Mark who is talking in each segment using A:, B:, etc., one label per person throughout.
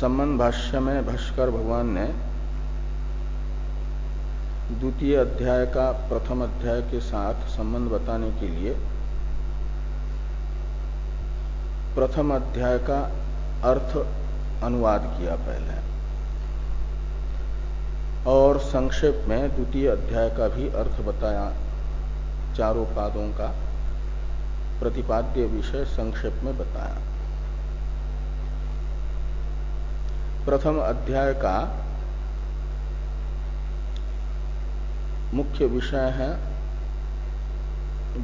A: संबंध भाष्य में भाष्कर भगवान ने द्वितीय अध्याय का प्रथम अध्याय के साथ संबंध बताने के लिए प्रथम अध्याय का अर्थ अनुवाद किया पहले। और संक्षेप में द्वितीय अध्याय का भी अर्थ बताया चारों पादों का प्रतिपाद्य विषय संक्षेप में बताया। प्रथम अध्याय का मुख्य विषय है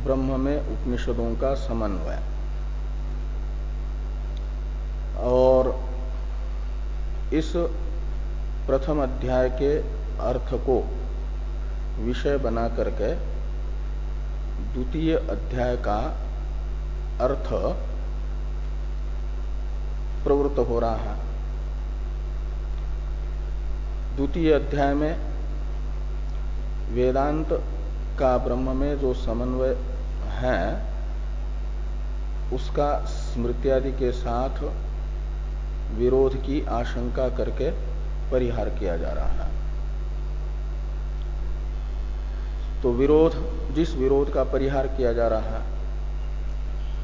A: ब्रह्म में उपनिषदों का समन्वय। और इस प्रथम अध्याय के अर्थ को विषय बना करके द्वितीय अध्याय का अर्थ प्रवृत्त हो रहा है। द्वितीय अध्याय में वेदांत का ब्रह्म में जो समन्वय है, उसका स्मृत्यादि के साथ विरोध की आशंका करके परिहार किया जा रहा है। तो विरोध, जिस विरोध का परिहार किया जा रहा है,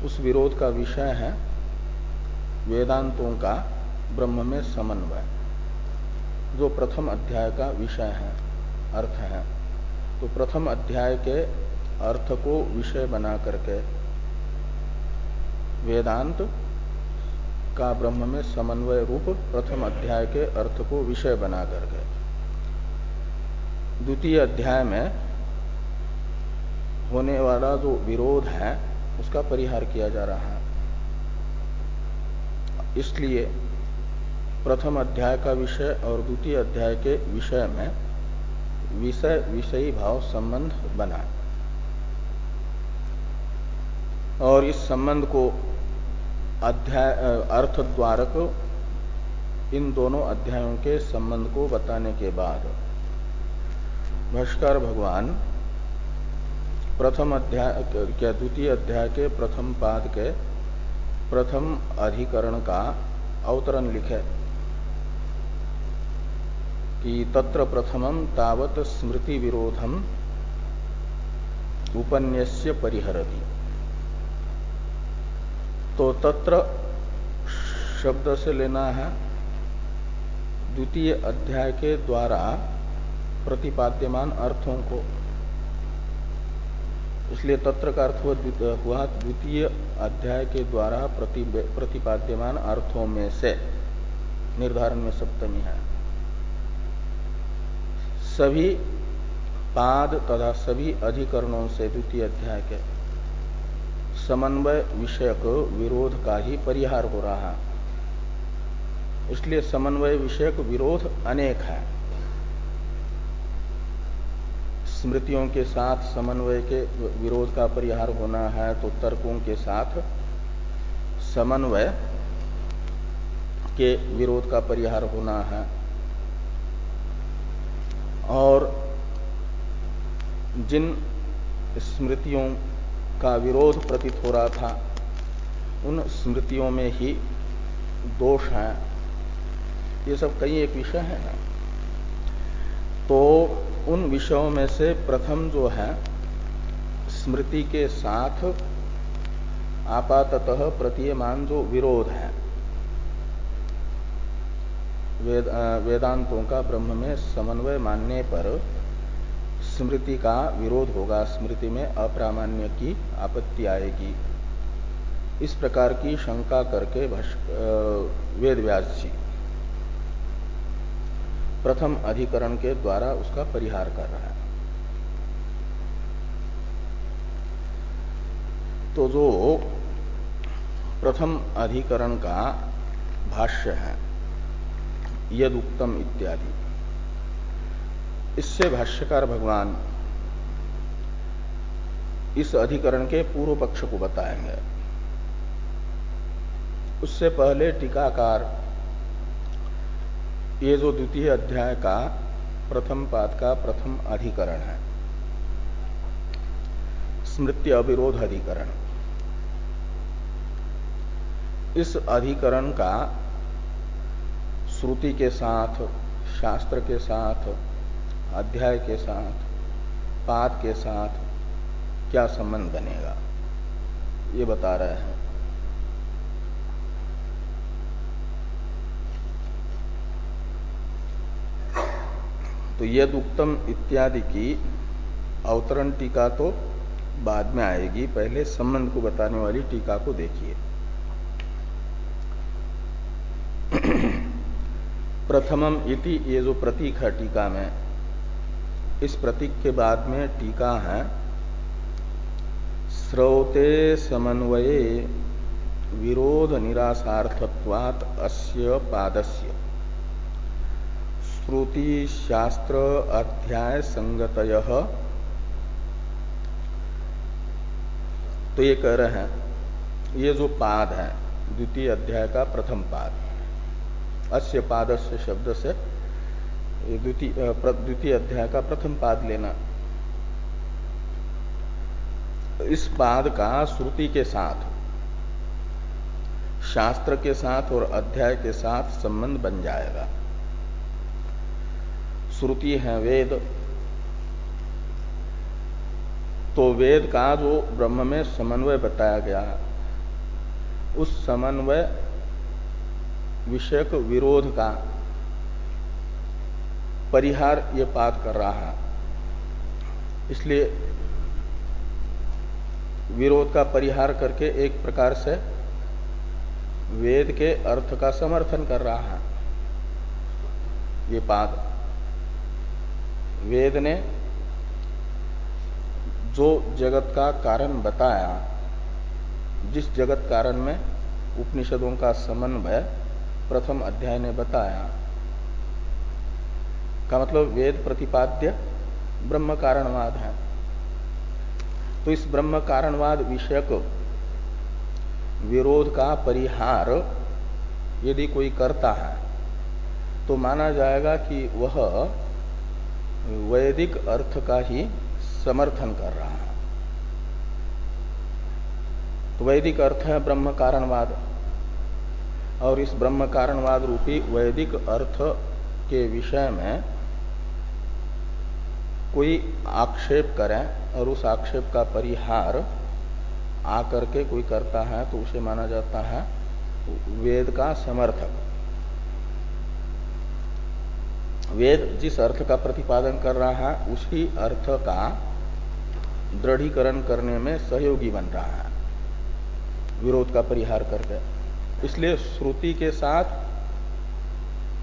A: उस विरोध का विषय है वेदांतों का ब्रह्म में समन्वय। जो प्रथम अध्याय का विषय है, अर्थ है। तो प्रथम अध्याय के अर्थ को विषय बना करके वेदांत का ब्रह्म में समन्वय रूप प्रथम अध्याय के अर्थ को विषय बना करके। द्वितीय अध्याय में होने वाला जो विरोध है, उसका परिहार किया जा रहा है। इसलिए प्रथम अध्याय का विषय और द्वितीय अध्याय के विषय में विषय विषयी भाव संबंध बना और इस संबंध को अध्याय अर्थ द्वारक इन दोनों अध्यायों के संबंध को बताने के बाद भाष्कर भगवान प्रथम अध्याय क्या द्वितीय अध्याय के प्रथम पाद के प्रथम अधिकरण का अवतरण लिखे। कि तत्र प्रथमम तावत स्मृति विरोधम उपन्यस्य परिहरति। तो तत्र शब्द से लेना है द्वितीय अध्याय के द्वारा प्रतिपाद्यमान अर्थों को। इसलिए तत्र का अर्थ हुआ द्वितीय अध्याय के द्वारा प्रति, प्रतिपाद्यमान अर्थों में से निर्धारण में सप्तमी है। सभी पाद तथा सभी अधिकरणों से द्वितीय अध्याय के समन्वय विषयक विरोध का ही परिहार हो रहा है। इसलिए समन्वय विषयक विरोध अनेक है। स्मृतियों के साथ समन्वय के विरोध का परिहार होना है तो तर्कों के साथ समन्वय के विरोध का परिहार होना है। और जिन स्मृतियों का विरोध प्रतीत हो रहा था, उन स्मृतियों में ही दोष हैं। ये सब कई एक विषय है ना? तो उन विषयों में से प्रथम जो है, स्मृति के साथ आपातः प्रतीयमान जो विरोध है वेद, वेदांतों का ब्रह्म में समन्वय मानने पर स्मृति का विरोध होगा। स्मृति में अप्रामाण्य की आपत्ति आएगी। इस प्रकार की शंका करके वेद व्यास जी प्रथम अधिकरण के द्वारा उसका परिहार कर रहा है। तो जो प्रथम अधिकरण का भाष्य है यद इत्यादि। इससे भाष्यकार भगवान इस अधिकरण के पूर्व पक्ष को बताएँगे। उससे पहले टीकाकार ये जो द्वितीय अध्याय का प्रथम पाद का प्रथम अधिकरण है स्मृति अविरोध अधिकरण। इस अधिकरण का श्रुति के साथ, शास्त्र के साथ, अध्याय के साथ, पाद के साथ क्या संबंध बनेगा? ये बता रहे हैं। तो यद उत्तम इत्यादि की अवतरण टीका तो बाद में आएगी। पहले संबंध को बताने वाली टीका को देखिए। प्रथमम इति ये जो प्रतीक है टीका में, इस प्रतीक के बाद में टीका है, स्रोते समन्वये विरोध निरासार्थत्वात् अस्य पादस्य। श्रुति शास्त्र अध्याय संगत तो ये कह रहे हैं, ये जो पाद है, द्वितीय अध्याय का प्रथम पाद। अस्य पादस्य शब्द से द्वितीय अध्याय का प्रथम पाद लेना। इस पाद का श्रुति के साथ, शास्त्र के साथ और अध्याय के साथ संबंध बन जाएगा। श्रुति है वेद। तो वेद का जो ब्रह्म में समन्वय बताया गया, उस समन्वय विषयक विरोध का परिहार ये पाठ कर रहा है। इसलिए विरोध का परिहार करके एक प्रकार से वेद के अर्थ का समर्थन कर रहा है। ये पाद वेद ने जो जगत का कारण बताया, जिस जगत कारण में उपनिषदों का समन्वय प्रथम अध्याय ने बताया। का मतलब वेद प्रतिपाद्य ब्रह्म कारणवाद है। तो इस ब्रह्म कारणवाद विषयक विरोध का परिहार यदि कोई करता है तो माना जाएगा कि वह वैदिक अर्थ का ही समर्थन कर रहा है। तो वैदिक अर्थ है ब्रह्म कारणवाद और इस ब्रह्म कारणवाद रूपी वैदिक अर्थ के विषय में कोई आक्षेप करें और उस आक्षेप का परिहार आकर के कोई करता है तो उसे माना जाता है वेद का समर्थक। वेद जिस अर्थ का प्रतिपादन कर रहा है, उसी अर्थ का दृढ़ीकरण करने में सहयोगी बन रहा है। विरोध का परिहार करके। इसलिए श्रुति के साथ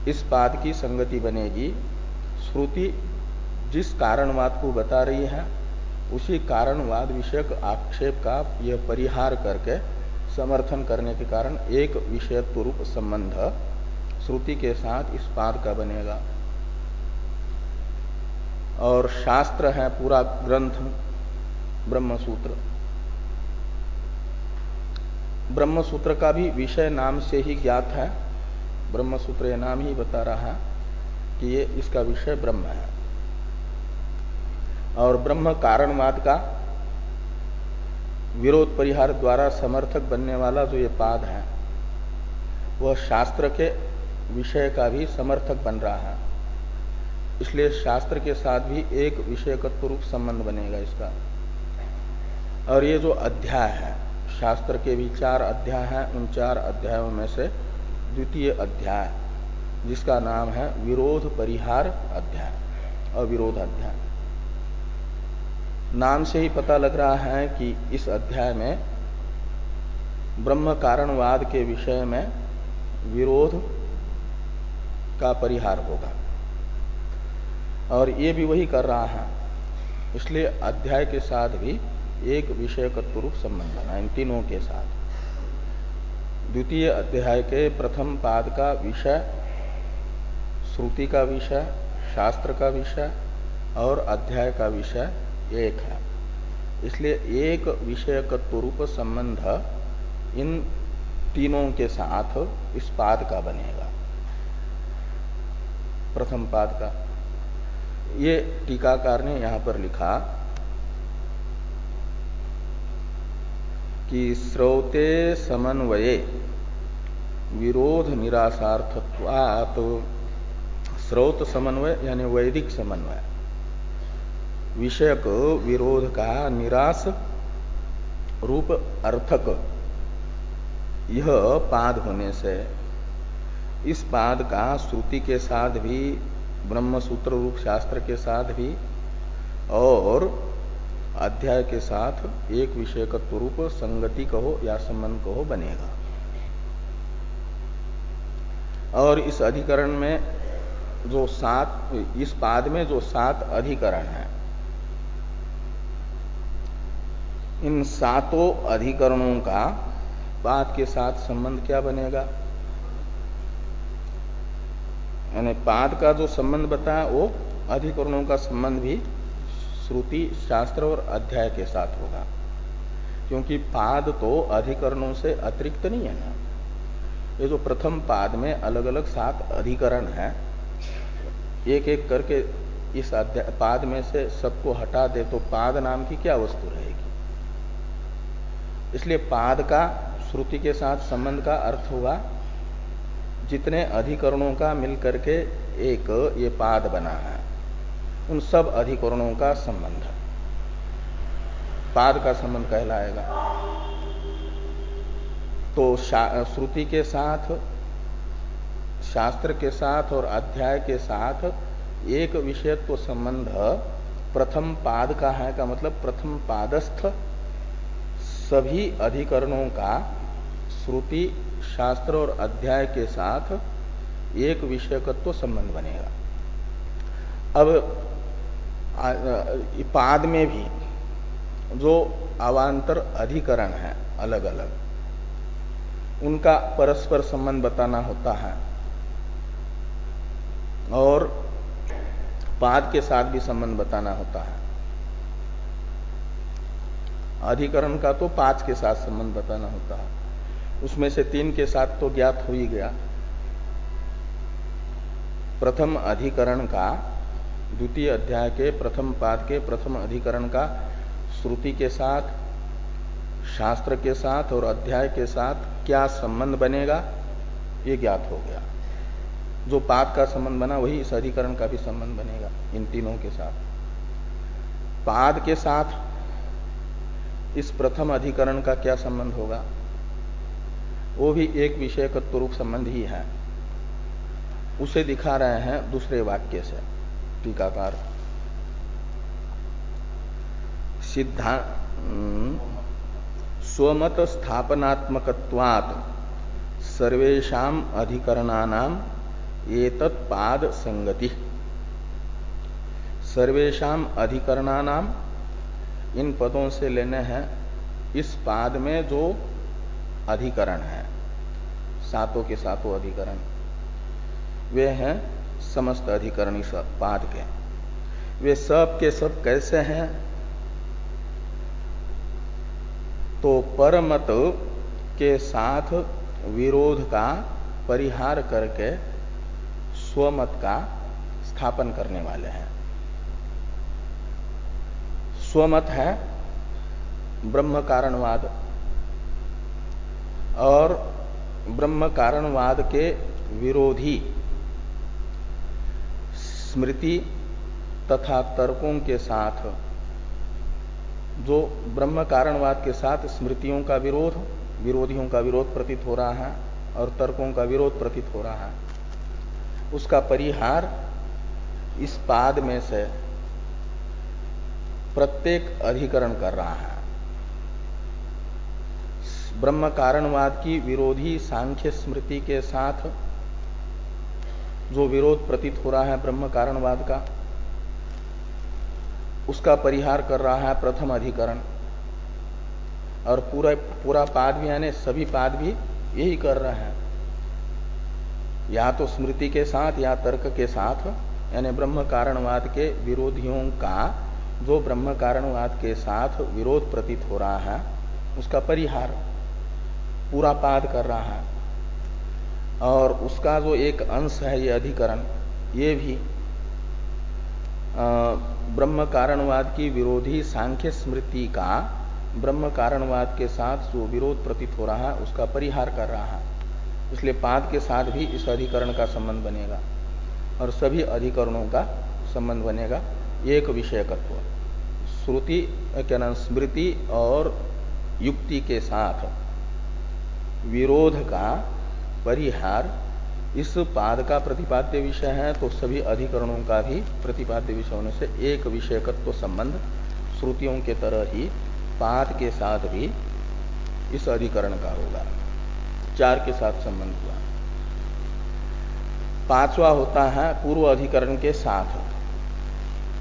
A: इस बात की संगति बनेगी। श्रुति जिस कारणवाद को बता रही है, उसी कारणवाद विषयक आक्षेप का यह परिहार करके समर्थन करने के कारण एक विषयत्व रूप संबंध श्रुति के साथ इस पाद का बनेगा। और शास्त्र है पूरा ग्रंथ ब्रह्मसूत्र। ब्रह्मसूत्र का भी विषय नाम से ही ज्ञात है। ब्रह्मसूत्र नाम ही बता रहा है कि ये इसका विषय ब्रह्म है। और ब्रह्म कारणवाद का विरोध परिहार द्वारा समर्थक बनने वाला जो ये पाद है, वह शास्त्र के विषय का भी समर्थक बन रहा है। इसलिए शास्त्र के साथ भी एक विषयकत्व रूप संबंध बनेगा इसका। और ये जो अध्याय है शास्त्र के भी चार अध्याय हैं, उन चार अध्यायों में से द्वितीय अध्याय, जिसका नाम है विरोध परिहार अध्याय, अविरोध अध्याय। नाम से ही पता लग रहा है कि इस अध्याय में ब्रह्म कारणवाद के विषय में विरोध का परिहार होगा। और ये भी वही कर रहा है, इसलिए अध्याय के साथ भी एक विषय रूप संबंध बना, इन तीनों के साथ। द्वितीय अध्याय के प्रथम पाद का विषय, श्रुति का विषय, शास्त्र का विषय और अध्याय का विषय एक है। इसलिए एक विषयकत्व रूप संबंध इन तीनों के साथ इस पाद का बनेगा। प्रथम पाद का। ये टीकाकार ने यहाँ पर लिखा कि स्रोते समन्वये। विरोध निराशार्थत्वात् स्रोत समन्वय, यानी वैदिक समन्वय। विषयक विरोध का निराश रूप अर्थक। यह पाद होने से इस पाद का श्रुति के साथ भी ब्रह्म सूत्र रूप शास्त्र के साथ भी, और अध्याय के साथ एक विषय का रूप संगति कहो या संबंध कहो बनेगा। और इस अधिकरण में जो सात, इस पाद में जो सात अधिकरण है, इन सातों अधिकरणों का पाद के साथ संबंध क्या बनेगा? यानी पाद का जो संबंध बताया, वो अधिकरणों का संबंध भी श्रुति शास्त्र और अध्याय के साथ होगा। क्योंकि पाद तो अधिकरणों से अतिरिक्त नहीं है ना। ये जो प्रथम पाद में अलग अलग सात अधिकरण है एक एक करके इस पाद में से सबको हटा दे तो पाद नाम की क्या वस्तु रहेगी? इसलिए पाद का, श्रुति के साथ संबंध का अर्थ हुआ जितने अधिकरणों का मिलकर के एक ये पाद बना है। उन सब अधिकरणों का संबंध पाद का संबंध कहलाएगा। तो श्रुति के साथ, शास्त्र के साथ और अध्याय के साथ एक विषयत्व संबंध प्रथम पाद का है का मतलब प्रथम पादस्थ सभी अधिकरणों का श्रुति, शास्त्र और अध्याय के साथ एक विषयकत्व संबंध बनेगा। अब पाद में भी जो अवान्तर अधिकरण है अलग अलग उनका परस्पर संबंध बताना होता है। और पाद के साथ भी संबंध बताना होता है। अधिकरण का तो पाँच के साथ संबंध बताना होता है। उसमें से तीन के साथ तो ज्ञात हो ही गया। प्रथम अधिकरण का द्वितीय अध्याय के प्रथम पाद के प्रथम अधिकरण का श्रुति के साथ, शास्त्र के साथ और अध्याय के साथ क्या संबंध बनेगा, ये ज्ञात हो गया। जो पाद का संबंध बना, वही इस अधिकरण का भी संबंध बनेगा, इन तीनों के साथ। पाद के साथ इस प्रथम अधिकरण का क्या संबंध होगा, वो भी एक विषय रूप संबंध ही है। उसे दिखा रहे हैं दूसरे वाक्य से। टीकाकार। सिद्धांत स्वमत स्थापनात्मकवात सर्वेशा अधिकरणानाम एतत्पाद संगति सर्वेशा अधिकरणानाम इन पदों से लेने हैं, इस पाद में जो अधिकरण है, सातों के सातों अधिकरण। वे हैं समस्त अधिकरणी पाद के। वे सब के सब कैसे हैं? तो परमत के साथ विरोध का परिहार करके स्वमत का स्थापन करने वाले हैं। स्वमत है ब्रह्म कारणवाद और ब्रह्म कारणवाद के विरोधी स्मृति तथा तर्कों के साथ, जो ब्रह्म कारणवाद के साथ स्मृतियों का विरोध, विरोधियों का विरोध प्रतीत हो रहा है और तर्कों का विरोध प्रतीत हो रहा है। उसका परिहार इस पाद में से प्रत्येक अधिकरण कर रहा है। ब्रह्म कारणवाद की विरोधी सांख्य स्मृति के साथ जो विरोध प्रतीत हो रहा है ब्रह्म कारणवाद का, उसका परिहार कर रहा है प्रथम अधिकरण। और पूरा पूरा पाद भी, यानी सभी पाद भी यही कर रहे हैं। या तो स्मृति के साथ, या तर्क के साथ, यानी ब्रह्म कारणवाद के विरोधियों का, जो ब्रह्म कारणवाद के साथ विरोध प्रतीत हो रहा है, उसका परिहार पूरा पाद कर रहा है। और उसका जो एक अंश है ये अधिकरण, ये भी ब्रह्म कारणवाद की विरोधी सांख्य स्मृति का ब्रह्म कारणवाद के साथ जो विरोध प्रतीत हो रहा है, उसका परिहार कर रहा है। इसलिए पाद के साथ भी इस अधिकरण का संबंध बनेगा और सभी अधिकरणों का संबंध बनेगा। एक विषयकत्व। श्रुति, क्या नाम, स्मृति और युक्ति के साथ विरोध का परिहार। इस पाद का प्रतिपाद्य विषय है तो सभी अधिकरणों का भी प्रतिपाद्य विषय होने से एक विषयकत्व संबंध श्रुतियों के तरह ही, पाद के साथ भी इस अधिकरण का होगा। चार के साथ संबंध हुआ। पांचवा होता है पूर्व अधिकरण के साथ।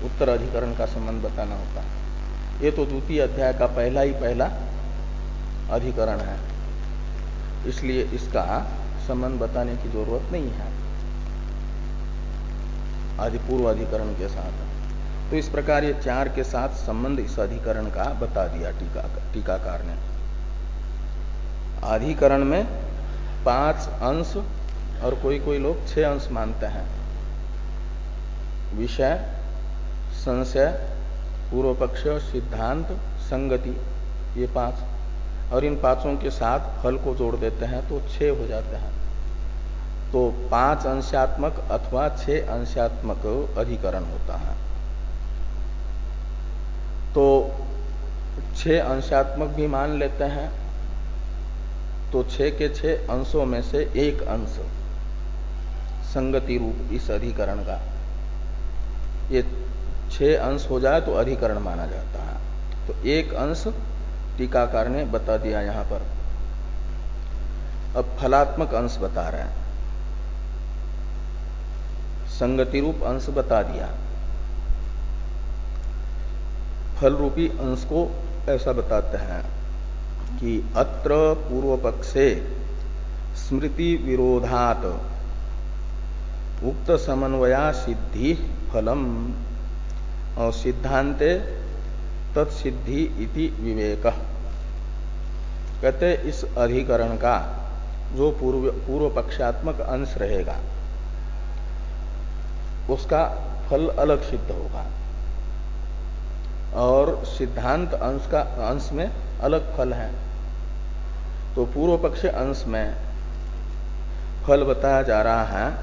A: उत्तर अधिकरण का संबंध बताना होता है। ये तो द्वितीय अध्याय का पहला ही पहला अधिकरण है। इसलिए इसका संबंध बताने की ज़रूरत नहीं है। आदि पूर्व अधिकरण के साथ। तो इस प्रकार ये चार के साथ संबंध इस अधिकरण का बता दिया टीका टीकाकार ने। अधिकरण में पाँच अंश और कोई कोई लोग छह अंश मानते हैं। विषय, संशय पूर्व पक्ष सिद्धांत, संगति, ये पाँच। और इन पाँचों के साथ फल को जोड़ देते हैं तो छह हो जाते हैं। तो पाँच अंशात्मक अथवा छह अंशात्मक अधिकरण होता है। तो छह अंशात्मक भी मान लेते हैं तो छह के छह अंशों में से एक अंश संगति रूप इस अधिकरण का। ये छह अंश हो जाए तो अधिकरण माना जाता है। तो एक अंश टीकाकार ने बता दिया यहाँ पर। अब फलात्मक अंश बता रहे हैं। संगति रूप अंश बता दिया। फल रूपी अंश को ऐसा बताते हैं कि अत्र पूर्व पक्षे स्मृति विरोधात, उक्त समन्वया सिद्धि फलम, और सिद्धांते तत्सिद्धि इति विवेक। कहते इस अधिकरण का जो पूर्व पूर्व पक्षात्मक अंश रहेगा उसका फल अलग सिद्ध होगा। और सिद्धांत अंश का, अंश में अलग फल है। तो पूर्व पक्ष अंश में फल बताया जा रहा है।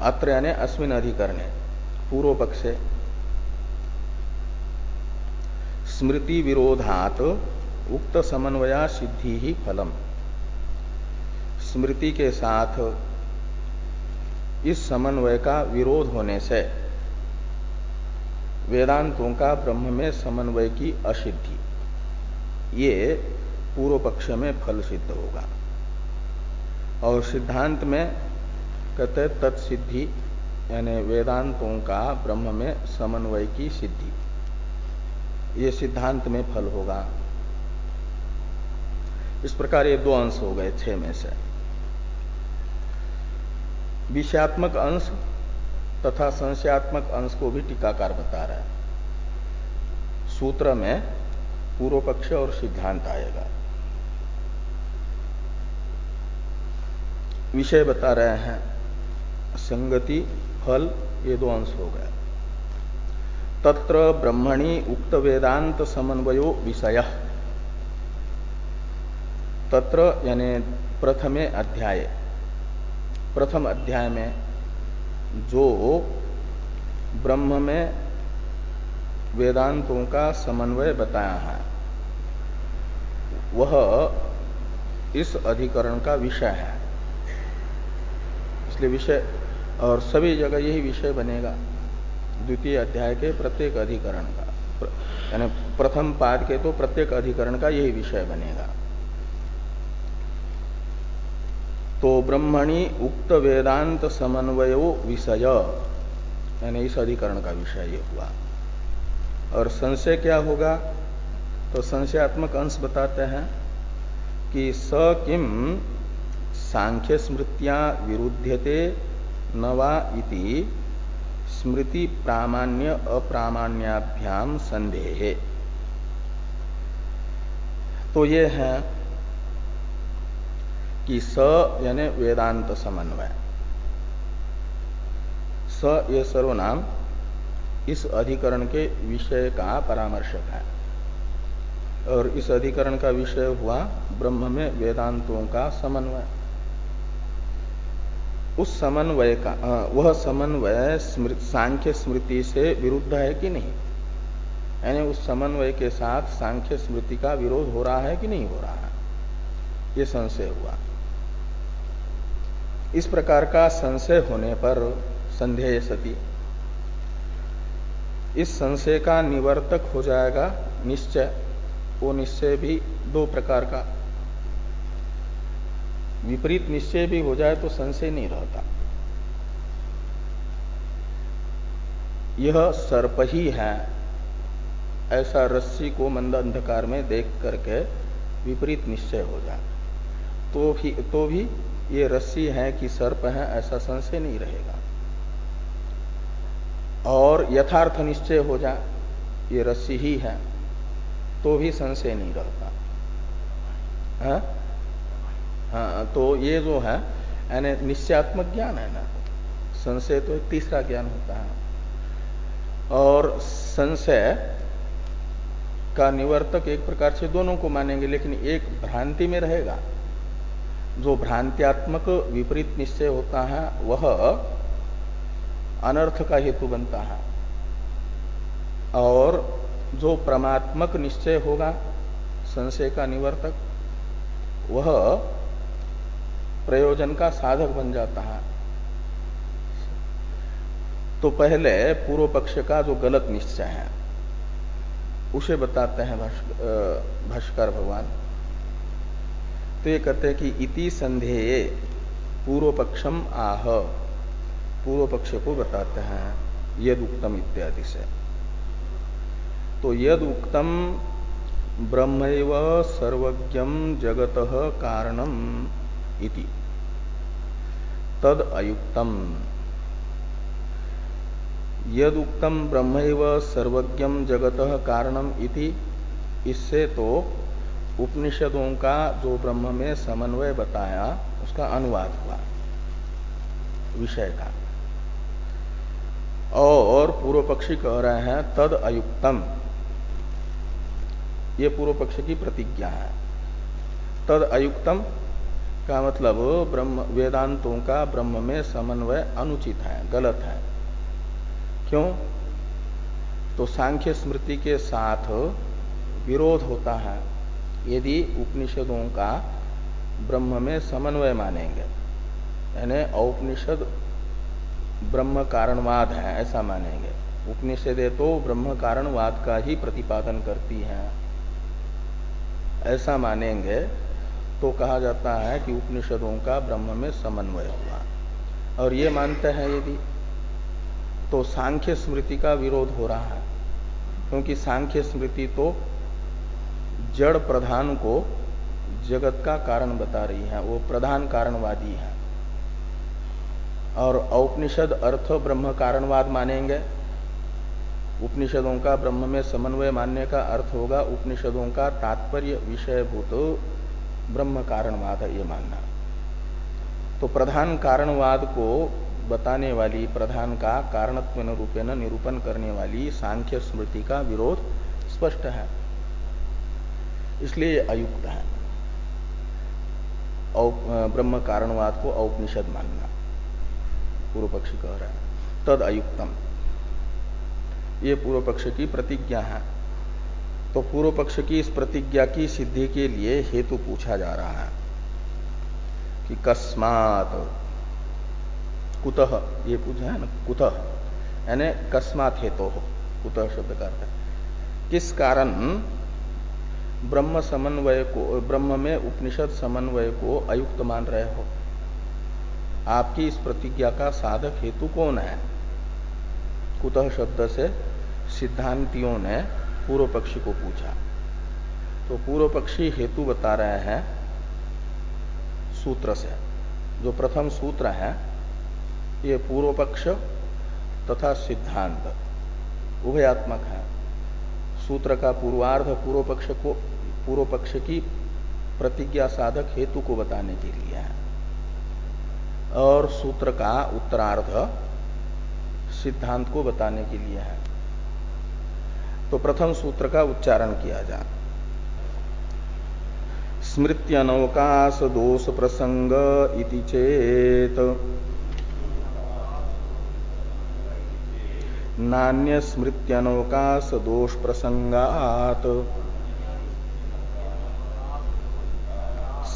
A: अत्र यानी अस्मिन अधिकरणे, पूर्व पक्ष। स्मृति विरोधात उक्त समन्वया सिद्धि ही फलम। स्मृति के साथ इस समन्वय का विरोध होने से वेदांतों का ब्रह्म में समन्वय की असिद्धि, ये पूर्व पक्ष में फल सिद्ध होगा। और सिद्धांत में कहते तत्सिद्धि, यानी वेदांतों का ब्रह्म में समन्वय की सिद्धि, ये सिद्धांत में फल होगा। इस प्रकार ये दो अंश हो गए, छह में से। विषयात्मक अंश तथा संशयात्मक अंश को भी टीकाकार बता रहा है। सूत्र में पूर्व पक्ष और सिद्धांत आएगा। विषय बता रहे हैं, संगति, फल, ये दो अंश हो गए। तत्र ब्रह्मणि उक्त वेदांत समन्वयो विषय। तत्र यानी प्रथमे अध्याय। प्रथम अध्याय में जो ब्रह्म में वेदांतों का समन्वय बताया है, वह इस अधिकरण का विषय है। इसलिए विषय और सभी जगह यही विषय बनेगा, द्वितीय अध्याय के प्रत्येक अधिकरण का। यानी प्रथम पाद के तो प्रत्येक अधिकरण का यही विषय बनेगा। तो ब्रह्मणि उक्त वेदांत समन्वयो विषय। यानी इस अधिकरण का विषय ये हुआ। और संशय क्या होगा? तो संशयात्मक अंश बताते हैं कि स किम सांख्य स्मृतियाँ विरुद्धते नवा इति स्मृति प्रामाण्य अप्रामाण्याभ्याम संदेह। तो ये है कि स यानी वेदांत समन्वय। स ये सर्वनाम इस अधिकरण के विषय का परामर्शक है। और इस अधिकरण का विषय हुआ ब्रह्म में वेदांतों का समन्वय। उस समन्वय का वह समन्वय सांख्य स्मृति से विरुद्ध है कि नहीं? यानी उस समन्वय के साथ सांख्य स्मृति का विरोध हो रहा है कि नहीं हो रहा है? ये संशय हुआ। इस प्रकार का संशय होने पर संदेह सती। इस संशय का निवर्तक हो जाएगा निश्चय। वो निश्चय भी दो प्रकार का। विपरीत निश्चय भी हो जाए तो संशय नहीं रहता। यह सर्प ही है। ऐसा रस्सी को मंद अंधकार में देख करके विपरीत निश्चय हो जाए। तो भी तो भी ये रस्सी है कि सर्प है, ऐसा संशय नहीं रहेगा। और यथार्थ निश्चय हो जाए ये रस्सी ही है तो भी संशय नहीं रहता। है हाँ? हाँ तो ये जो है, यानी निश्चयात्मक ज्ञान है ना, संशय तो एक तीसरा ज्ञान होता है। और संशय का निवर्तक एक प्रकार से दोनों को मानेंगे, लेकिन एक भ्रांति में रहेगा जो भ्रांत्यात्मक विपरीत निश्चय होता है, वह अनर्थ का हेतु बनता है। और जो परमात्मक निश्चय होगा, संशय का निवर्तक, वह प्रयोजन का साधक बन जाता है। तो पहले पूर्व पक्ष का जो गलत निश्चय है, उसे बताते हैं भाष्कर भगवान। तो ये कहते हैं कि इति संधेय पूर्व पक्षम आह। पूर्व पक्ष को बताते हैं, यद उक्तम इत्यादि से। तो यद उक्तम ब्रह्म सर्वज्ञ जगत कारणम इति। तद अयुक्तम। यदुक्तम ब्रह्म सर्वज्ञ जगत कारणम इति, इससे तो उपनिषदों का जो ब्रह्म में समन्वय बताया, उसका अनुवाद हुआ विषय का। और पूर्व पक्षी कह रहे हैं, तद अयुक्तम। ये पूर्व पक्ष की प्रतिज्ञा है। तद अयुक्तम का मतलब ब्रह्म, वेदांतों का ब्रह्म में समन्वय अनुचित है, गलत है। क्यों? तो सांख्य स्मृति के साथ विरोध होता है। यदि उपनिषदों का ब्रह्म में समन्वय मानेंगे, यानी औपनिषद ब्रह्म कारणवाद है, ऐसा मानेंगे। उपनिषदे तो ब्रह्म कारणवाद का ही प्रतिपादन करती हैं। ऐसा मानेंगे तो कहा जाता है कि उपनिषदों का ब्रह्म में समन्वय हुआ। और ये मानते हैं यदि तो सांख्य स्मृति का विरोध हो रहा है, क्योंकि सांख्य स्मृति तो जड़ प्रधान को जगत का कारण बता रही है, वो प्रधान कारणवादी है। और औपनिषद अर्थ ब्रह्म कारणवाद मानेंगे। उपनिषदों का ब्रह्म में समन्वय मानने का अर्थ होगा, उपनिषदों का तात्पर्य विषयभूत ब्रह्म कारणवाद है ये मानना। तो प्रधान कारणवाद को बताने वाली, प्रधान का कारणत्व रूपेण निरूपण करने वाली सांख्य स्मृति का विरोध स्पष्ट है। इसलिए अयुक्त है। ब्रह्म कारणवाद को औपनिषद मानना। पूर्व पक्षी कह रहा है। तद अयुक्तम। ये पूर्व पक्ष की प्रतिज्ञा है। तो पूर्व पक्ष की इस प्रतिज्ञा की सिद्धि के लिए हेतु पूछा जा रहा है कि कस्मात, कुतः, ये पूछा है ना, कुतः, यानी कस्मात हेतु हो कुतः शब्द का अर्थ किस कारण ब्रह्म समन्वय को, ब्रह्म में उपनिषद समन्वय को अयुक्त मान रहे हो। आपकी इस प्रतिज्ञा का साधक हेतु कौन है? कुतः शब्द से सिद्धांतियों ने पूर्व पक्षी को पूछा। तो पूर्व पक्षी हेतु बता रहे हैं सूत्र से। जो प्रथम सूत्र है, ये पूर्व पक्ष तथा सिद्धांत उभयात्मक है। सूत्र का पूर्वार्ध पूर्व पक्ष को पूर्व पक्ष की प्रतिज्ञा साधक हेतु को बताने के लिए है। और सूत्र का उत्तरार्ध सिद्धांत को बताने के लिए है। तो प्रथम सूत्र का उच्चारण किया जाए। स्मृत्यनवकाश दोष प्रसंग इति चेत। नान्य स्मृत्यनवकाश दोष प्रसंगात।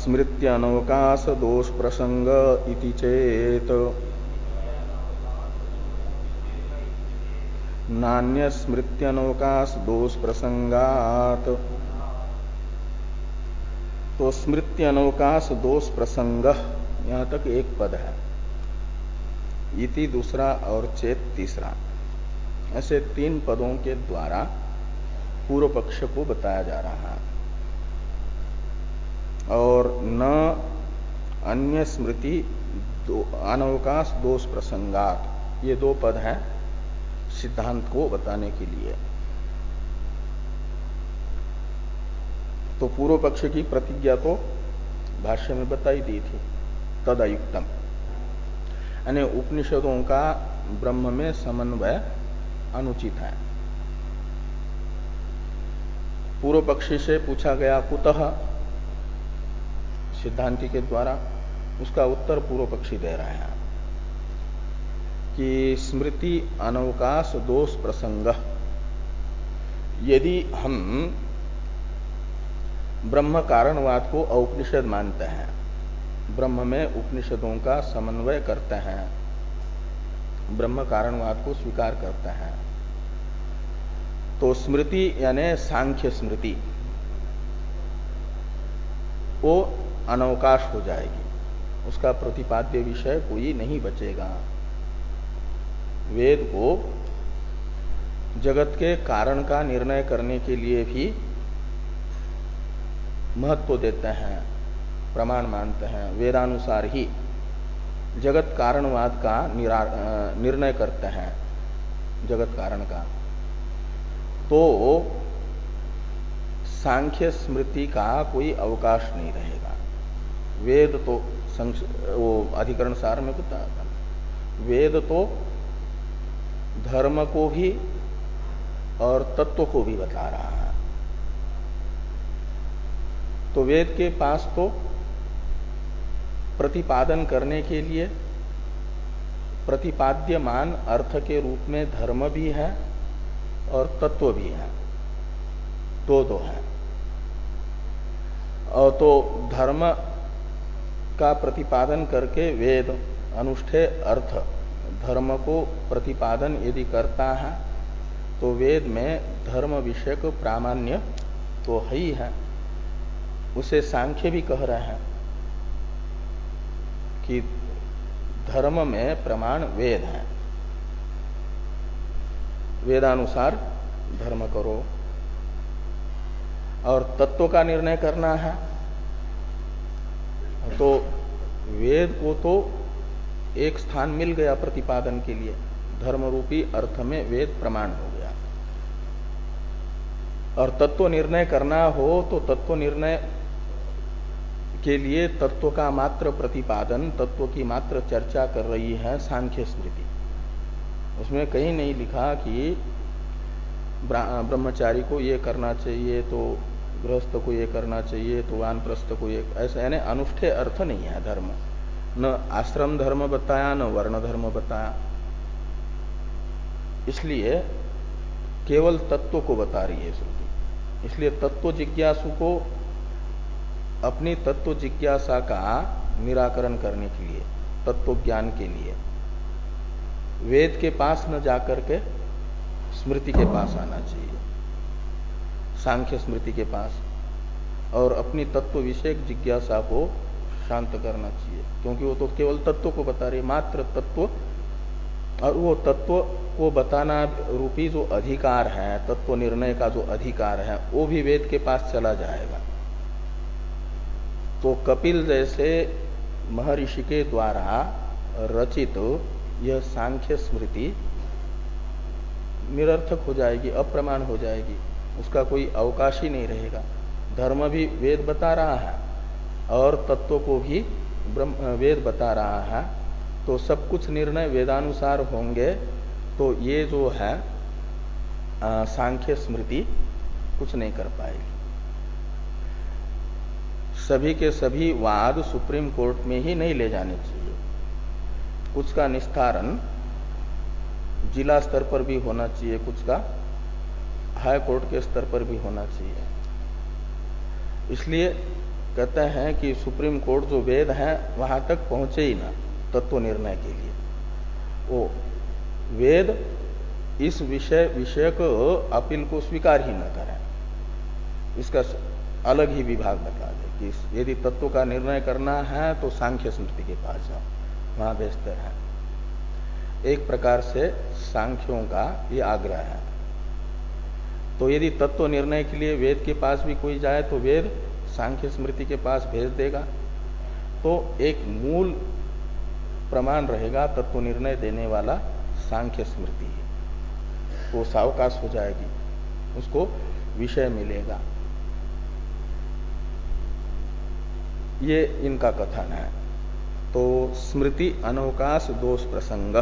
A: स्मृत्यनवकाश दोष प्रसंग इति चेत। नान्य स्मृत्यनवकाश दोष प्रसंगात तो स्मृत्यनवकाश दोष प्रसंग यहाँ तक एक पद है। इति दूसरा और चेत तीसरा। ऐसे तीन पदों के द्वारा पूर्व पक्ष को बताया जा रहा है। और न अन्य स्मृति दो, अनवकाश दोष प्रसंगात। ये दो पद हैं सिद्धांत को बताने के लिए। तो पूर्व पक्ष की प्रतिज्ञा तो भाष्य में बताई दी थी तदयुक्तम। यानी उपनिषदों का ब्रह्म में समन्वय अनुचित है। पूर्व पक्षी से पूछा गया कुतः सिद्धांति के द्वारा उसका उत्तर पूर्व पक्षी दे रहे हैं कि स्मृति अनवकाश दोष प्रसंग। यदि हम ब्रह्म कारणवाद को औपनिषद मानते हैं, ब्रह्म में उपनिषदों का समन्वय करते हैं ब्रह्म कारणवाद को स्वीकार करते हैं तो स्मृति यानी सांख्य स्मृति, वो अनवकाश हो जाएगी। उसका प्रतिपाद्य विषय कोई नहीं बचेगा। वेद को जगत के कारण का निर्णय करने के लिए भी महत्व देते हैं, प्रमाण मानते हैं। वेदानुसार ही जगत कारणवाद का निर्णय करते हैं, जगत कारण का। तो सांख्य स्मृति का कोई अवकाश नहीं रहेगा वेद तो वो अधिकरण सार में बता वेद तो धर्म को भी और तत्व को भी बता रहा है। तो वेद के पास तो प्रतिपादन करने के लिए प्रतिपाद्यमान अर्थ के रूप में धर्म भी है और तत्व भी है। दो दो है। और तो धर्म का प्रतिपादन करके वेद, अनुष्ठे, अर्थ, धर्म को प्रतिपादन यदि करता है तो वेद में धर्म विषयक प्रामाण्य तो है ही है। उसे सांख्य भी कह रहे हैं कि धर्म में प्रमाण वेद है। वेदानुसार धर्म करो और तत्व का निर्णय करना है। तो वेद को तो एक स्थान मिल गया प्रतिपादन के लिए। धर्म रूपी अर्थ में वेद प्रमाण हो गया। और तत्व निर्णय करना हो तो तत्व निर्णय के लिए तत्व का मात्र प्रतिपादन, तत्व की मात्र चर्चा कर रही है सांख्य स्मृति। उसमें कहीं नहीं लिखा कि ब्रह्मचारी को ये करना चाहिए तो गृहस्थ को ये करना चाहिए तो वानप्रस्थ को ये ऐसा यानी अनुष्ठे अर्थ नहीं है धर्म। न आश्रम धर्म बताया, न वर्ण धर्म बताया। इसलिए केवल तत्व को बता रही है श्रुति। इसलिए तत्व जिज्ञासु को अपनी तत्व जिज्ञासा का निराकरण करने के लिए, तत्व ज्ञान के लिए, वेद के पास न जाकर के स्मृति के पास आना चाहिए। सांख्य स्मृति के पास और अपनी तत्व विषयक जिज्ञासा को शांत करना चाहिए। क्योंकि वो तो केवल तत्व को बता रही मात्र तत्व। और वो तत्व को बताना रूपी जो अधिकार है, तत्व निर्णय का जो अधिकार है, वो भी वेद के पास चला जाएगा। तो कपिल जैसे महर्षि के द्वारा रचित यह सांख्य स्मृति निरर्थक हो जाएगी, अप्रमाण हो जाएगी। उसका कोई अवकाश ही नहीं रहेगा। धर्म भी वेद बता रहा है और तत्व को भी वेद बता रहा है। तो सब कुछ निर्णय वेदानुसार होंगे। तो ये जो है सांख्य स्मृति कुछ नहीं कर पाएगी। सभी के सभी वाद सुप्रीम कोर्ट में ही नहीं ले जाने चाहिए। कुछ का निस्तारण जिला स्तर पर भी होना चाहिए, कुछ का हाई कोर्ट के स्तर पर भी होना चाहिए। इसलिए कहते हैं कि सुप्रीम कोर्ट जो वेद है, वहाँ तक पहुँचे ही ना तत्व निर्णय के लिए। वो वेद इस विषय विषय को अपील को स्वीकार ही न करें। इसका अलग ही विभाग बता दे कि यदि तत्व का निर्णय करना है तो सांख्य स्मृति के पास जाओ, वहाँ बेहतर है एक प्रकार से सांख्यों का ये आग्रह है। तो यदि तत्व निर्णय के लिए वेद के पास भी कोई जाए तो वेद सांख्य स्मृति के पास भेज देगा। तो एक मूल प्रमाण रहेगा, तत्व निर्णय देने वाला सांख्य स्मृति वो सावकाश हो जाएगी, उसको विषय मिलेगा। ये इनका कथन है। तो स्मृति अनवकाश दोष प्रसंग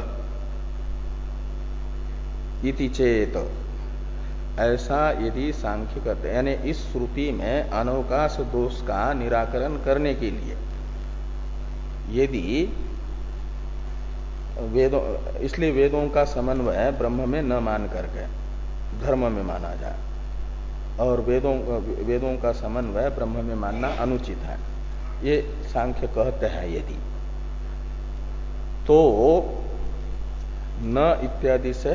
A: इति चेत ऐसा यदि सांख्य करते यानी इस श्रुति में अनवकाश दोष का निराकरण करने के लिए, यदि वेदों, इसलिए वेदों का समन्वय ब्रह्म में न मान करके, धर्म में माना जाए, और वेदों वेदों का समन्वय ब्रह्म में मानना अनुचित है, ये सांख्य कहते हैं यदि तो न इत्यादि से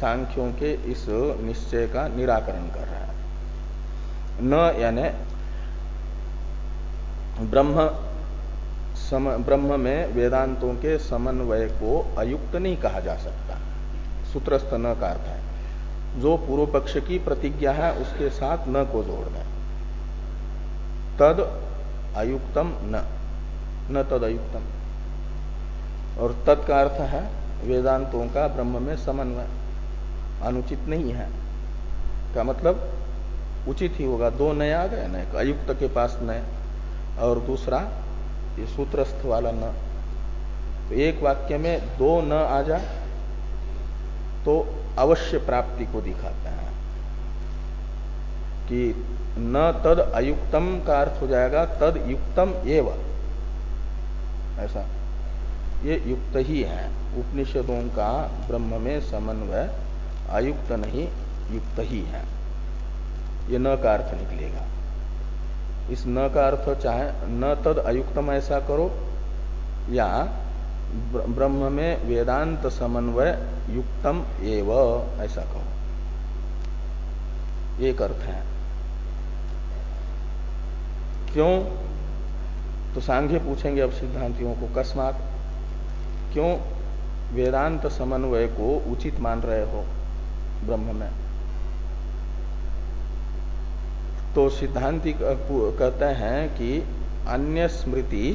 A: सांख्यों के इस निश्चय का निराकरण कर रहा है। न यानी ब्रह्म सम, ब्रह्म में वेदांतों के समन्वय को अयुक्त नहीं कहा जा सकता। सूत्रस्थ न का अर्थ है। जो पूर्व पक्ष की प्रतिज्ञा है उसके साथ न को जोड़ दें। तद अयुक्तम न न तद अयुक्तम। और तद का अर्थ है वेदांतों का ब्रह्म में समन्वय। अनुचित नहीं है। का मतलब उचित ही होगा। दो नए आ गए ना एक अयुक्त के पास नए, और दूसरा, ये सूत्रस्थ वाला न। तो एक वाक्य में दो न आ जाए तो अवश्य प्राप्ति को दिखाते हैं कि न तद अयुक्तम का अर्थ हो जाएगा, तद युक्तम एवं। ऐसा। ये युक्त ही है। उपनिषदों का ब्रह्म में समन्वय अयुक्त नहीं, युक्त ही है। ये न का अर्थ निकलेगा। इस न का अर्थ चाहे न तद अयुक्तम ऐसा करो, या ब्रह्म में वेदांत समन्वय युक्तम एव ऐसा कहो। एक अर्थ है। क्यों? तो सांघ्य पूछेंगे अब सिद्धांतियों को कस्मात। क्यों? वेदांत समन्वय को उचित मान रहे हो। ब्रह्म में। तो सिद्धांति कहते हैं कि अन्य स्मृति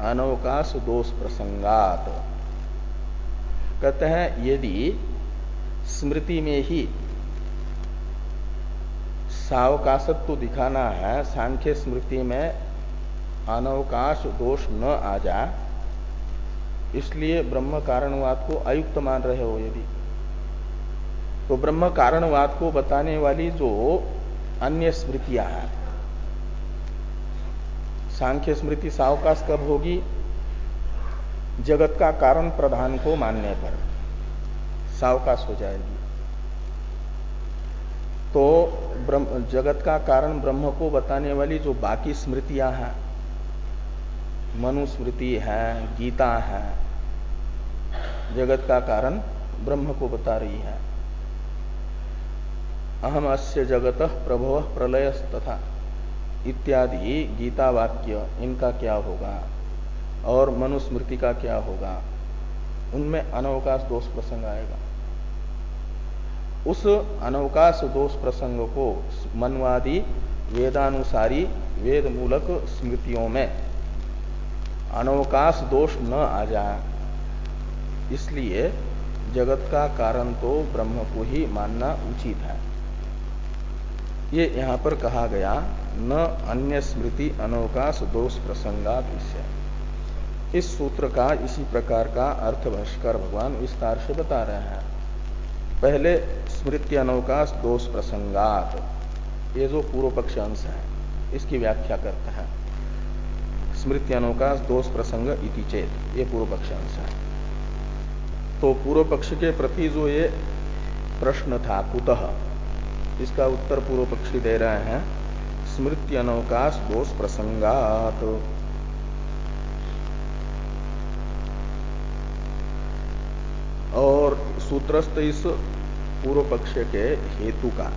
A: अनवकाश दोष प्रसंगात। कहते हैं, यदि स्मृति में ही सावकाशत्व दिखाना है, सांख्य स्मृति में अनवकाश दोष न आ जाए इसलिए ब्रह्म कारणवाद को अयुक्त मान रहे हो यदि। तो ब्रह्म कारणवाद को बताने वाली जो अन्य स्मृतियाँ हैं। सांख्य स्मृति सावकाश कब होगी? जगत का कारण प्रधान को मानने पर। सावकाश हो जाएगी। तो ब्रह्म, जगत का कारण ब्रह्म को बताने वाली जो बाकी स्मृतियाँ हैं, मनुस्मृति है, गीता है, जगत का कारण ब्रह्म को बता रही है। अहम अस्य जगत प्रभव प्रलय तथा इत्यादि गीता वाक्य इनका क्या होगा? और मनुस्मृति का क्या होगा? उनमें अनवकाश दोष प्रसंग आएगा। उस अनवकाश दोष प्रसंग को मनवादी, वेदानुसारी वेद मूलक स्मृतियों में अनवकाश दोष न आ जाए इसलिए जगत का कारण तो ब्रह्म को ही मानना उचित है। ये यहाँ पर कहा गया, न अन्य स्मृति अनवकाश दोष प्रसंगात विषय इस सूत्र का इसी प्रकार का अर्थ भाष्कर भगवान विस्तार से बता रहे हैं। पहले स्मृति अनवकाश दोष प्रसंगात, ये जो पूर्व पक्ष अंश है, इसकी व्याख्या करता है। स्मृति अनवकाश दोष प्रसंग इति चेत, ये पूर्व पक्ष अंश है। तो पूर्व पक्ष के प्रति जो ये प्रश्न था, कुतः इसका उत्तर पूर्व पक्षी दे रहे हैं। स्मृति अनवकाश दोष प्रसंगात। और सूत्रस्थ इस पूर्व पक्ष के हेतु का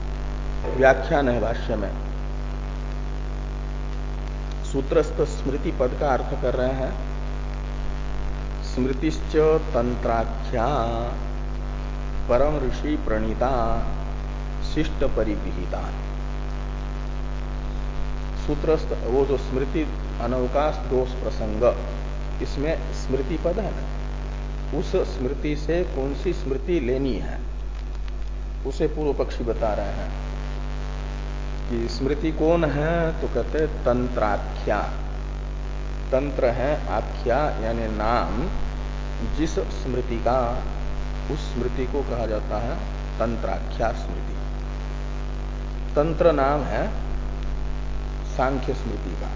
A: व्याख्यान है भाष्य में। सूत्रस्थ स्मृति पद का अर्थ कर रहे हैं। स्मृतिश्च तंत्राख्या, परम ऋषि प्रणीता। शिष्ट परिगृहिता सूत्रस्थ, वो जो स्मृति अनवकाश दोष प्रसंग, इसमें स्मृति पद है ना? उस स्मृति से कौन सी स्मृति लेनी है? उसे पूर्व पक्षी बता रहे हैं कि स्मृति कौन है? तो कहते तंत्राख्या। तंत्र है आख्या, यानी नाम, जिस स्मृति का, उस स्मृति को कहा जाता है तंत्राख्या स्मृति। तंत्र नाम है सांख्य स्मृति का।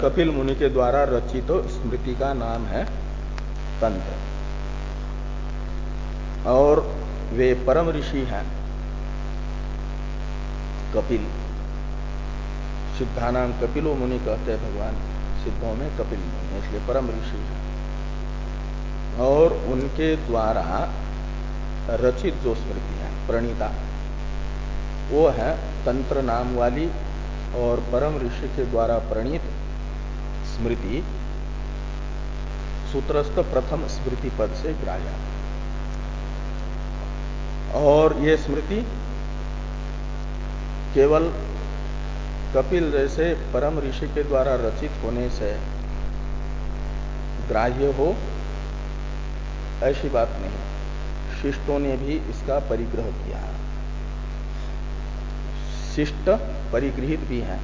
A: कपिल मुनि के द्वारा रचित तो स्मृति का नाम है तंत्र। और वे परम ऋषि हैं, कपिल। सिद्धानाम कपिलो मुनि कहते हैं भगवान, सिद्धों में कपिल मुनि इसलिए परम ऋषि है। और उनके द्वारा रचित जो स्मृति है, प्रणीता वो है तंत्र नाम वाली और परम ऋषि के द्वारा प्रणीत स्मृति। सूत्रस्थ प्रथम स्मृति पद से ग्राह्य और ये स्मृति केवल कपिल जैसे परम ऋषि के द्वारा रचित होने से ग्राह्य हो, ऐसी बात नहीं। शिष्टों ने भी इसका परिग्रह किया। है शिष्ट परिगृहित भी है।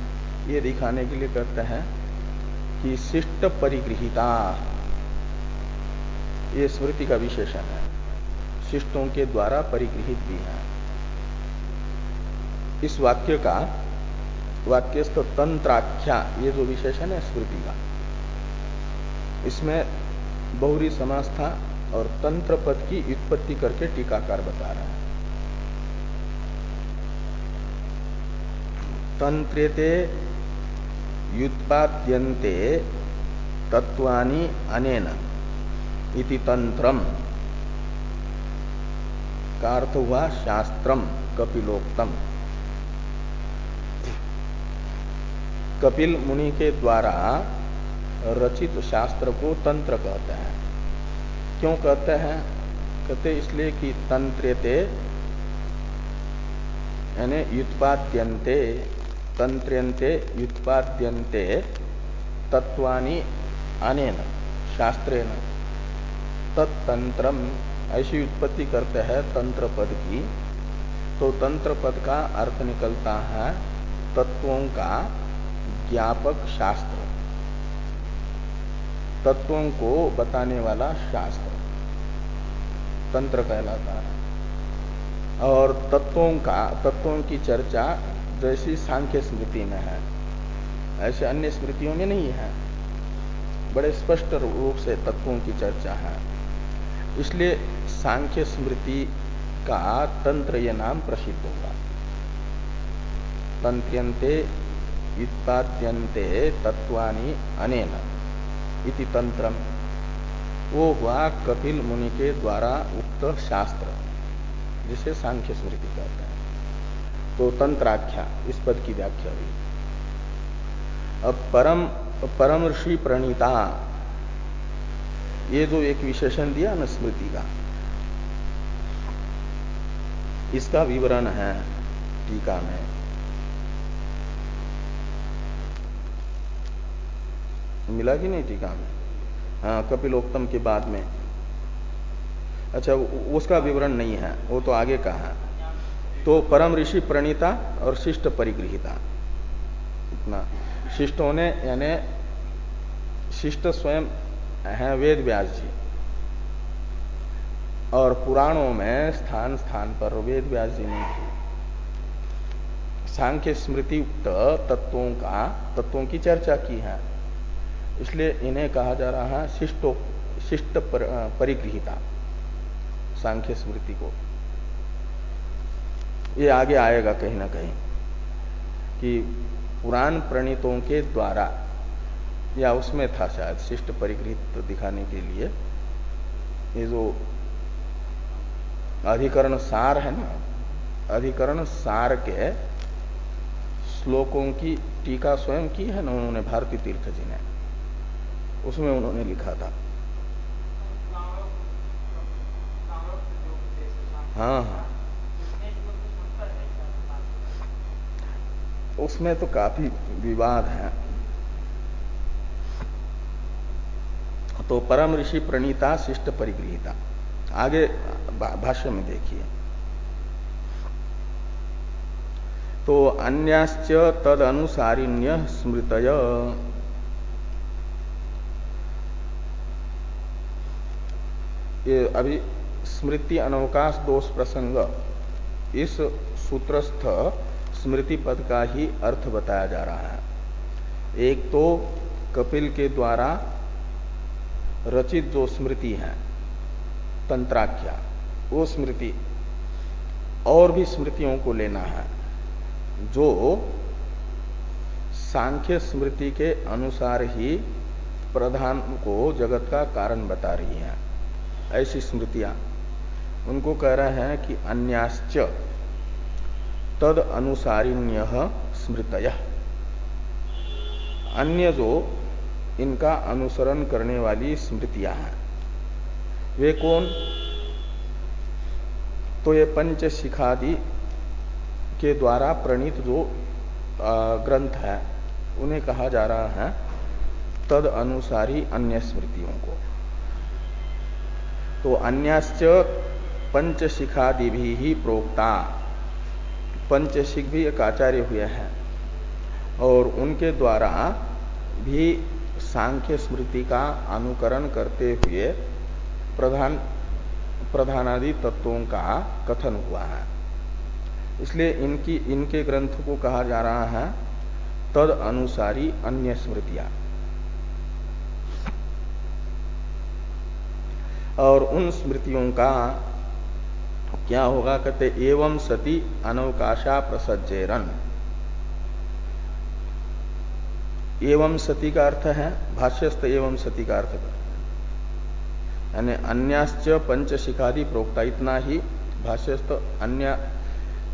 A: ये दिखाने के लिए कहते हैं कि शिष्ट परिगृहिता, ये स्मृति का विशेषण है। शिष्टों के द्वारा परिगृहित भी है। इस वाक्य का वाक्यस्थ तंत्राख्या, ये जो विशेषण है स्मृति का, इसमें बहुरी समास था और तंत्र पद की उत्पत्ति करके टीकाकार बता रहा है। तंत्रेते युत्पाद्यन्ते तत्वानि अनेन इति तंत्रम का अर्थ हुआ शास्त्रम कपिलोक्तम। कपिल मुनि के द्वारा रचित शास्त्र को तंत्र कहते हैं। क्यों कहते हैं? कहते इसलिए कि तंत्रेते, यानी युत्पाद्यंते तंत्र्यंते युत्पाद्यंते तत्वानी अनेन शास्त्रेन तत्तंत्रम ऐसी उत्पत्ति करते हैं तंत्र पद की। तो तंत्र पद का अर्थ निकलता है तत्वों का ज्ञापक शास्त्र। तत्वों को बताने वाला शास्त्र। तंत्र कहलाता है। और तत्वों का, तत्वों की चर्चा जैसी सांख्य स्मृति में है, ऐसे अन्य स्मृतियों में नहीं है। बड़े स्पष्ट रूप से तत्वों की चर्चा है। इसलिए सांख्य स्मृति का तंत्र ये नाम प्रसिद्ध होगा। तंत्यंते उत्पाद्यंते तत्वानी अनेन इति वो हुआ कपिल मुनि के द्वारा उक्त शास्त्र, जिसे सांख्य स्मृति कहते हैं। तो तंत्राख्या, इस पद की व्याख्या हुई। अब परम परम ऋषि प्रणीता, ये जो एक विशेषण दिया न स्मृति का, इसका विवरण है टीका में। मिला कि नहीं टीका में? हाँ कपिलोक्तम के बाद में। अच्छा उसका विवरण नहीं है, वो तो आगे का है। तो परम ऋषि प्रणीता और शिष्ट परिगृहिता। इतना। शिष्टों ने यानी शिष्ट स्वयं है वेद व्यास जी। और पुराणों में स्थान स्थान पर वेद व्यास जी ने सांख्य स्मृति उक्त तत्वों का तत्वों की चर्चा की है। इसलिए इन्हें कहा जा रहा है शिष्टो शिष्ट पर, परिगृहिता। सांख्य स्मृति को। ये आगे आएगा कहीं ना कहीं कि पुराण प्रणीतों के द्वारा या उसमें था शायद शिष्ट परिगृहित दिखाने के लिए ये जो अधिकरण सार है ना अधिकरण सार के श्लोकों की टीका स्वयं की है ना उन्होंने भारती तीर्थ जी ने। उसमें उन्होंने लिखा था। हाँ हाँ। उसमें तो काफ़ी विवाद है। तो परम ऋषि प्रणीता, शिष्ट परिगृहिता। आगे भाष्य में देखिए। तो अन्याश्च तद अनुसारिण्य स्मृतय। ये अभी स्मृति अनवकाश दोष प्रसंग। इस सूत्रस्थ स्मृति पद का ही अर्थ बताया जा रहा है। एक तो कपिल के द्वारा रचित जो स्मृति है, तंत्राख्या, वो स्मृति, और भी स्मृतियों को लेना है, जो सांख्य स्मृति के अनुसार ही प्रधान को जगत का कारण बता रही है। ऐसी स्मृतियाँ, उनको कह रहे हैं कि अन्याश्च तद अनुसारिण्य स्मृतय। अन्य जो इनका अनुसरण करने वाली स्मृतियाँ हैं। वे कौन? तो ये पंच शिखादि के द्वारा प्रणीत जो ग्रंथ है, उन्हें कहा जा रहा है तद अनुसारी अन्य स्मृतियों को। तो अन्यश्च पंचशिखादि भी ही प्रोक्ता। पंचशिख भी एक आचार्य हुए हैं। और उनके द्वारा भी सांख्य स्मृति का अनुकरण करते हुए प्रधान, प्रधानादि तत्वों का कथन हुआ है। इसलिए इनकी, इनके ग्रंथ को कहा जा रहा है, तद अनुसारी अन्य स्मृतियाँ। और उन स्मृतियों का क्या होगा? कहते, एवं सती अनवकाशा प्रसज्जेरन। एवं सती का अर्थ है भाष्यस्त एवं सती का अर्थ यानी अन्याश्च पंच शिखादि प्रोक्ता, इतना ही भाष्यस्त अन्य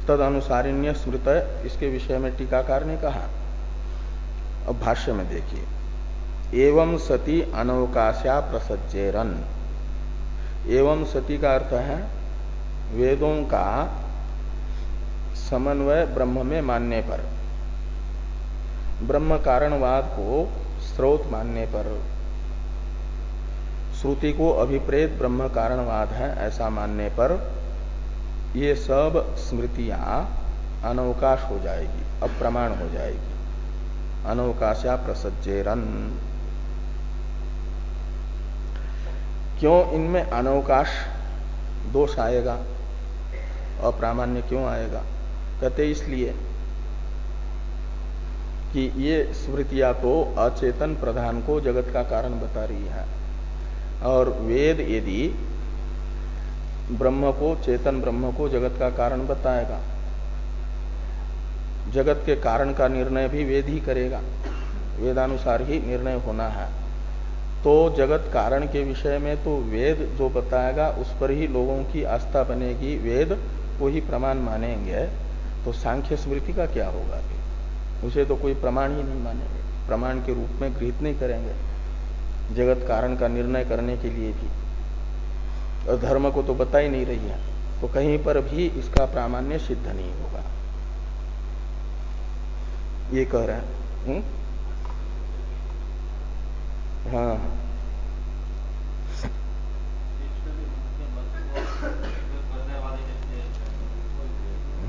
A: तद अनुसारिण्य स्मृत इसके विषय में टीकाकार ने कहा। अब भाष्य में देखिए। एवं सती अनवकाशा प्रसज्जेरन। एवं सती का अर्थ है वेदों का समन्वय ब्रह्म में मानने पर। ब्रह्म कारणवाद को स्रोत मानने पर। श्रुति को अभिप्रेत ब्रह्म कारणवाद है ऐसा मानने पर ये सब स्मृतियाँ अनवकाश हो जाएगी, अप्रमाण हो जाएगी। अनवकाशा प्रसज्जेरन। क्यों इनमें अनवकाश दोष आएगा? अप्रामाण्य क्यों आएगा? कहते इसलिए कि ये स्मृतियाँ तो अचेतन प्रधान को जगत का कारण बता रही है। और वेद यदि ब्रह्म को, चेतन ब्रह्म को जगत का कारण बताएगा, जगत के कारण का निर्णय भी वेद ही करेगा, वेदानुसार ही निर्णय होना है। तो जगत कारण के विषय में तो वेद जो बताएगा, उस पर ही लोगों की आस्था बनेगी। वेद को ही प्रमाण मानेंगे तो सांख्य स्मृति का क्या होगा उसे तो कोई प्रमाण ही नहीं मानेंगे। प्रमाण के रूप में गृहित नहीं करेंगे। जगत कारण का निर्णय करने के लिए भी। और धर्म को तो बता ही नहीं रही है तो कहीं पर भी इसका प्रामाण्य सिद्ध नहीं होगा। ये कह रहे हैं। हम्म? हाँ।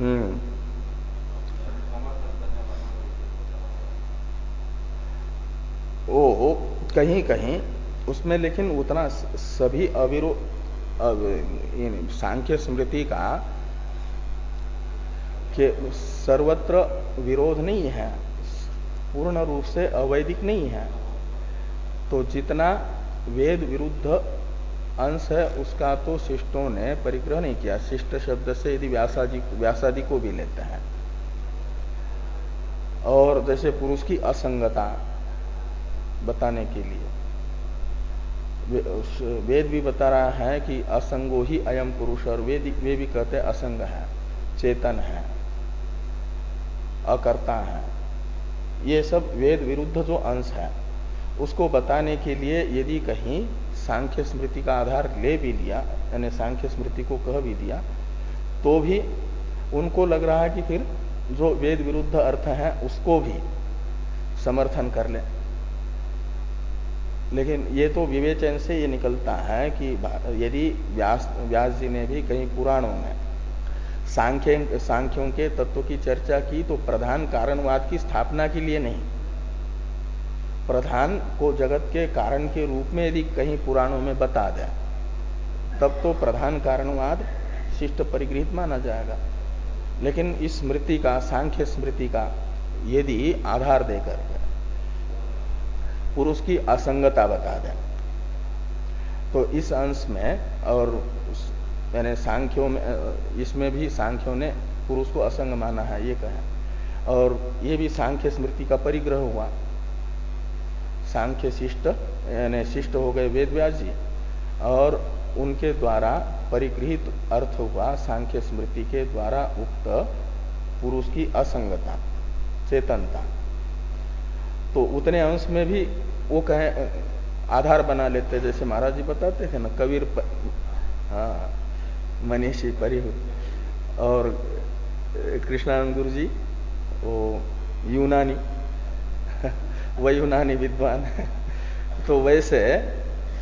A: हम्म। ओ कहीं कहीं। उसमें लेकिन उतना सभी अविरो सांख्य स्मृति का के सर्वत्र विरोध नहीं है। पूर्ण रूप से अवैधिक नहीं है। तो जितना वेद विरुद्ध अंश है, उसका तो शिष्टों ने परिग्रह नहीं किया। शिष्ट शब्द से यदि व्यासादि व्यासादि को भी लेते हैं। और जैसे पुरुष की असंगता बताने के लिए। वेद भी बता रहा है कि असंगो ही अयम पुरुष, और वेद, वे भी कहते हैं असंग है, चेतन है, अकर्ता है। ये सब वेद विरुद्ध जो अंश है, उसको बताने के लिए यदि कहीं सांख्य स्मृति का आधार ले भी लिया, यानी सांख्य स्मृति को कह भी दिया तो भी उनको लग रहा है कि फिर जो वेद विरुद्ध अर्थ है, उसको भी समर्थन कर ले। लेकिन ये तो विवेचन से ये निकलता है कि यदि व्यास व्यास जी ने भी कहीं पुराणों में सांख्य, सांख्यों के तत्व की चर्चा की तो प्रधान कारणवाद की स्थापना के लिए नहीं। प्रधान को जगत के कारण के रूप में यदि कहीं पुराणों में बता दे, तब तो प्रधान कारणवाद शिष्ट परिगृहित माना जाएगा। लेकिन इस स्मृति का, सांख्य स्मृति का यदि आधार देकर पुरुष की असंगता बता दें तो इस अंश में और यानी सांख्यों में, इसमें भी सांख्यों ने पुरुष को असंग माना है, ये कहें। और ये भी सांख्य स्मृति का परिग्रह हुआ। सांख्य शिष्ट, यानी शिष्ट हो गए वेद व्यास जी, और उनके द्वारा परिगृहित अर्थ हुआ सांख्य स्मृति के द्वारा उक्त पुरुष की असंगता, चेतनता तो उतने अंश में भी वो कहे, आधार बना लेते, जैसे महाराज जी बताते थे ना, कबीर. हाँ मनीषी परिह और कृष्णानंद गुरु जी वो यूनानी वह यूनानी विद्वान। तो वैसे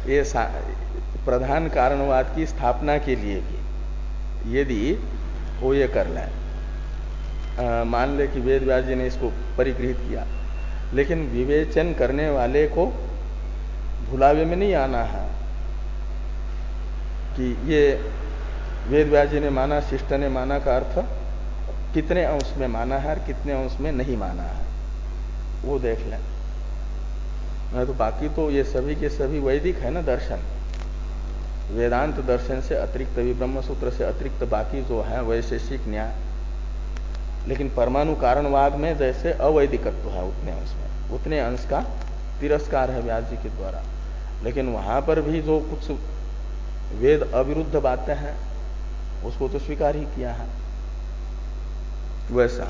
A: ये प्रधान कारणवाद की स्थापना के लिए भी यदि वो ये कर लें मान ले कि वेद व्यास जी ने इसको परिगृहित किया, लेकिन विवेचन करने वाले को भुलावे में नहीं आना है कि ये वेद व्यास जी ने माना, शिष्ट ने माना का अर्थ, कितने अंश में माना है और कितने अंश में नहीं माना है, वो देख लें। मैं तो बाकी तो ये सभी के सभी वैदिक है ना दर्शन? वेदांत दर्शन से अतिरिक्त भी ब्रह्म सूत्र से अतिरिक्त बाकी जो है, वैशेषिक न्याय। लेकिन परमाणु कारणवाद में जैसे अवैधिकत्व है उतने अंश में उतने अंश का तिरस्कार है व्यास जी के द्वारा। लेकिन वहाँ पर भी जो कुछ वेद अविरुद्ध बातें हैं, उसको तो स्वीकार ही किया है। वैसा।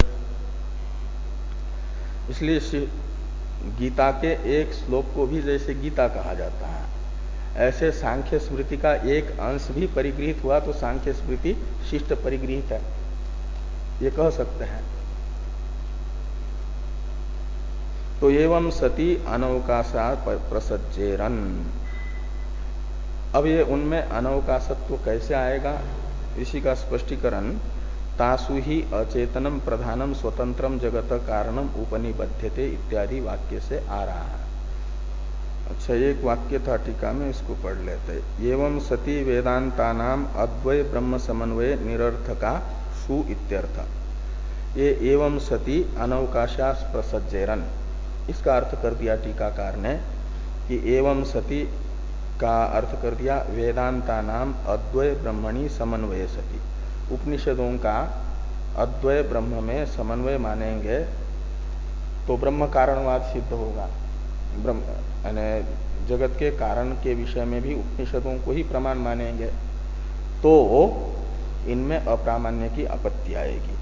A: इसलिए गीता के एक श्लोक को भी जैसे गीता कहा जाता है। ऐसे सांख्य स्मृति का एक अंश भी परिगृहित हुआ तो सांख्य स्मृति शिष्ट परिगृहित है। ये कह सकते हैं। तो एवं सती अनवकाशा प्रसज्जेरन। अब ये उनमें अनवकाशत्व कैसे आएगा? इसी का स्पष्टीकरण तासु ही अचेतनम प्रधानम स्वतंत्रम जगत कारणम उपनिबद्धते इत्यादि वाक्य से आ रहा है। अच्छा एक वाक्य था टीका में, इसको पढ़ लेते एवं सती वेदांता नाम अद्वय ब्रह्म समन्वय निरर्थका सु इत्यर्थ। ये एवं सती अनवकाशास प्रसज्जेरन इसका अर्थ कर दिया टीकाकार ने कि एवं सती का अर्थ कर दिया वेदांता नाम अद्वय ब्रह्मणी समन्वय सती। उपनिषदों का अद्वय ब्रह्म में समन्वय मानेंगे तो ब्रह्म कारणवाद सिद्ध होगा। ब्रह्म जगत के कारण के विषय में भी उपनिषदों को ही प्रमाण मानेंगे। तो इनमें अप्रामाण्य की आपत्ति आएगी।